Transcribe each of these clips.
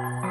Who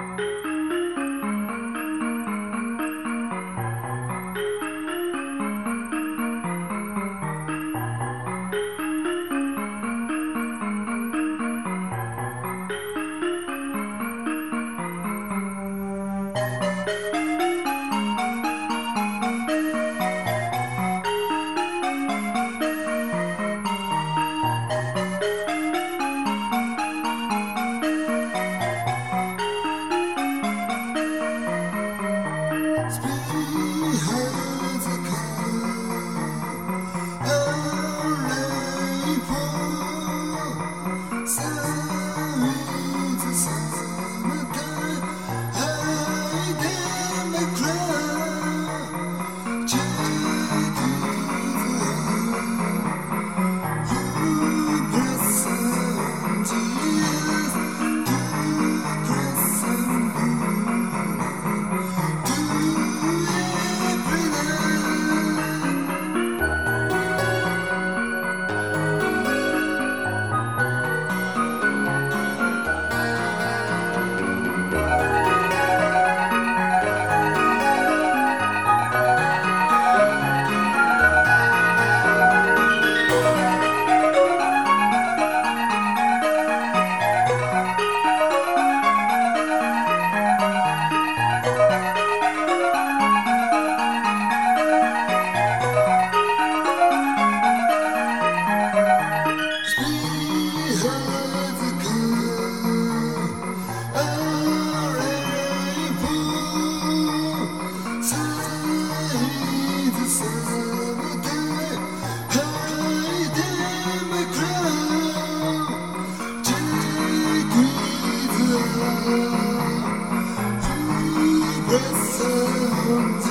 breath